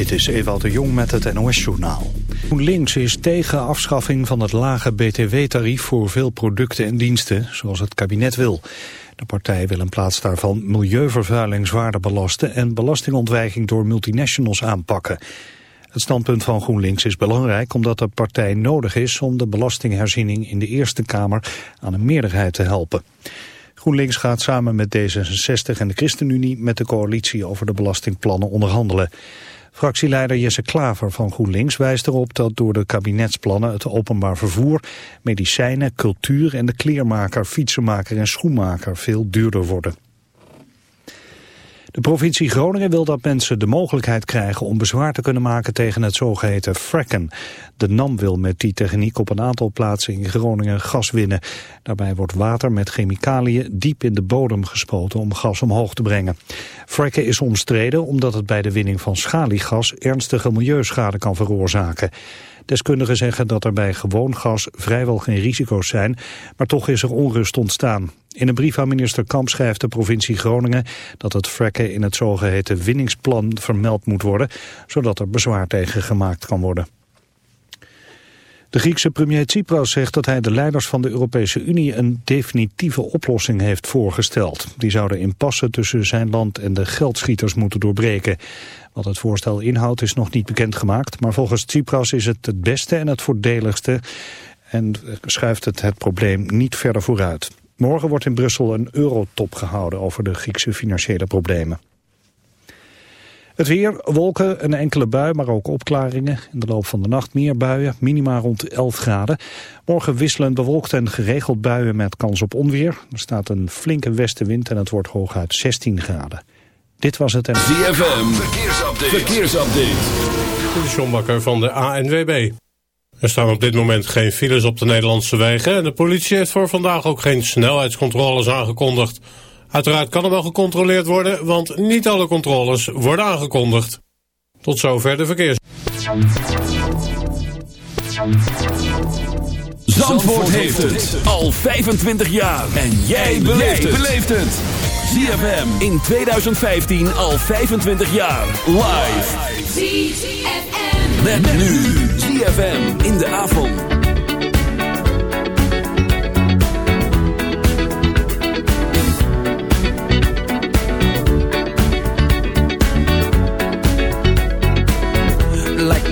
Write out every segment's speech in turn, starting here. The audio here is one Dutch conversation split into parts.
Dit is Ewout de Jong met het NOS-journaal. GroenLinks is tegen afschaffing van het lage btw-tarief voor veel producten en diensten, zoals het kabinet wil. De partij wil in plaats daarvan milieuvervuiling zwaarder belasten en belastingontwijking door multinationals aanpakken. Het standpunt van GroenLinks is belangrijk omdat de partij nodig is om de belastingherziening in de Eerste Kamer aan een meerderheid te helpen. GroenLinks gaat samen met D66 en de ChristenUnie met de coalitie over de belastingplannen onderhandelen. Fractieleider Jesse Klaver van GroenLinks wijst erop dat door de kabinetsplannen het openbaar vervoer, medicijnen, cultuur en de kleermaker, fietsenmaker en schoenmaker veel duurder worden. De provincie Groningen wil dat mensen de mogelijkheid krijgen om bezwaar te kunnen maken tegen het zogeheten fracken. De NAM wil met die techniek op een aantal plaatsen in Groningen gas winnen. Daarbij wordt water met chemicaliën diep in de bodem gespoten om gas omhoog te brengen. Fracken is omstreden omdat het bij de winning van schaliegas ernstige milieuschade kan veroorzaken. Deskundigen zeggen dat er bij gewoon gas vrijwel geen risico's zijn, maar toch is er onrust ontstaan. In een brief aan minister Kamp schrijft de provincie Groningen dat het fracken in het zogeheten winningsplan vermeld moet worden, zodat er bezwaar tegen gemaakt kan worden. De Griekse premier Tsipras zegt dat hij de leiders van de Europese Unie een definitieve oplossing heeft voorgesteld. Die zou de impasse tussen zijn land en de geldschieters moeten doorbreken. Wat het voorstel inhoudt is nog niet bekendgemaakt, maar volgens Tsipras is het het beste en het voordeligste en schuift het het probleem niet verder vooruit. Morgen wordt in Brussel een eurotop gehouden over de Griekse financiële problemen. Het weer, wolken, een enkele bui, maar ook opklaringen. In de loop van de nacht meer buien, minima rond 11 graden. Morgen wisselend bewolkt en geregeld buien met kans op onweer. Er staat een flinke westenwind en het wordt hooguit 16 graden. Dit was het en... ZFM, verkeersupdate. verkeersupdate. De Sjombakker van de ANWB. Er staan op dit moment geen files op de Nederlandse wegen... en de politie heeft voor vandaag ook geen snelheidscontroles aangekondigd... Uiteraard kan er wel gecontroleerd worden, want niet alle controles worden aangekondigd. Tot zover de verkeers. Zandvoort heeft het al 25 jaar. En jij beleeft het. ZFM in 2015 al 25 jaar. Live. ZFM. Met nu. ZFM in de avond.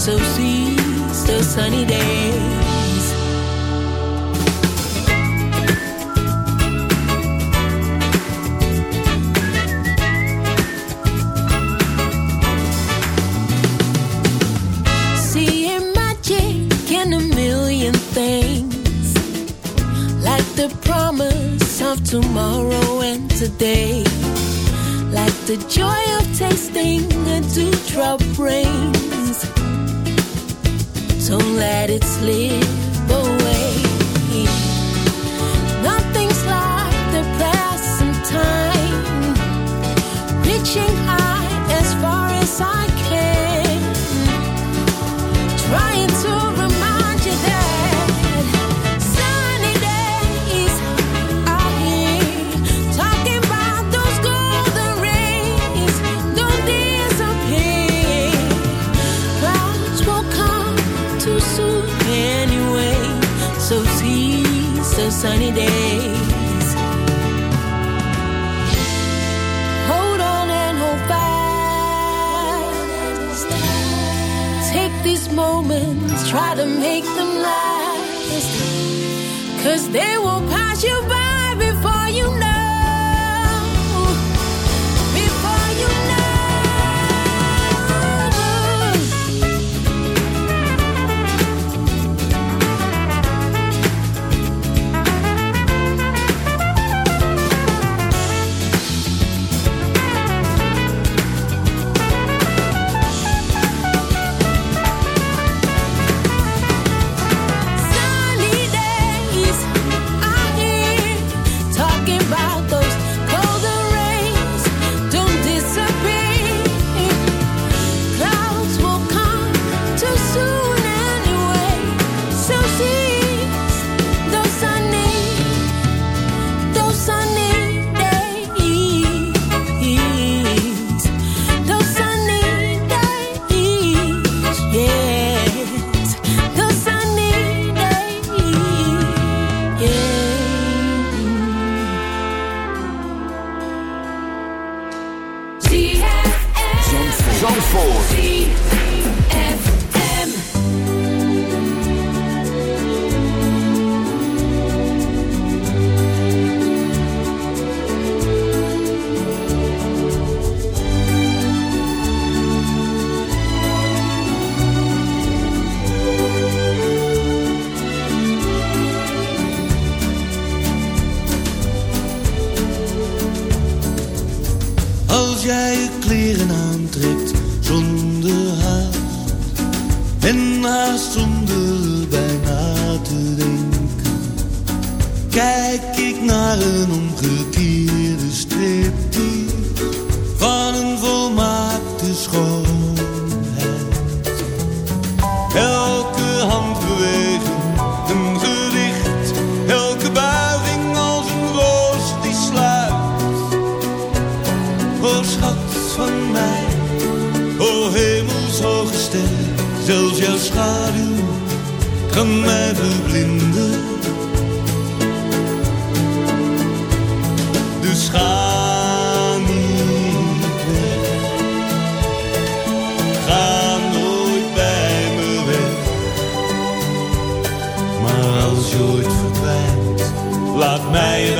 so sweet, so sunny days. Seeing magic in a million things, like the promise of tomorrow and today, like the joy of tasting. it's lit mij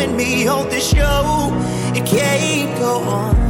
and me on this show. It can't go on.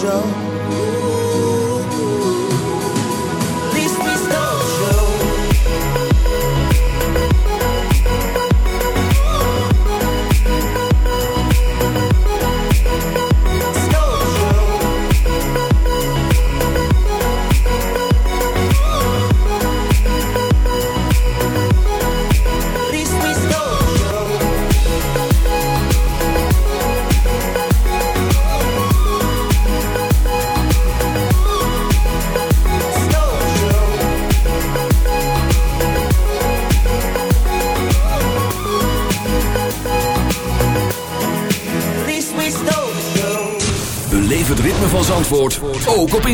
chão.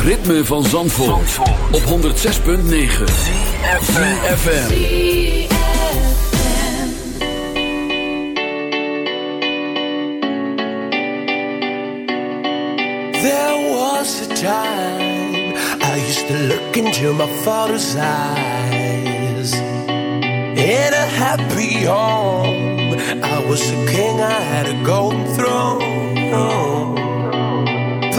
Ritme van Zandvoort, op 106.9 FM. There was a time I used to look into my father's eyes. In a happy home, I was a king, I had a golden throne.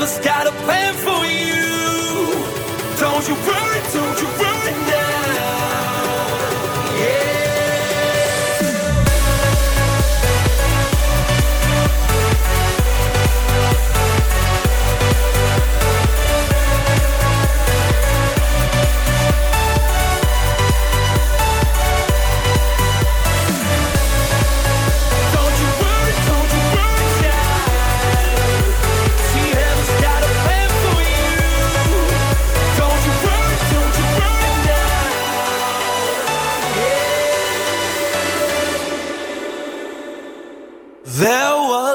never stop.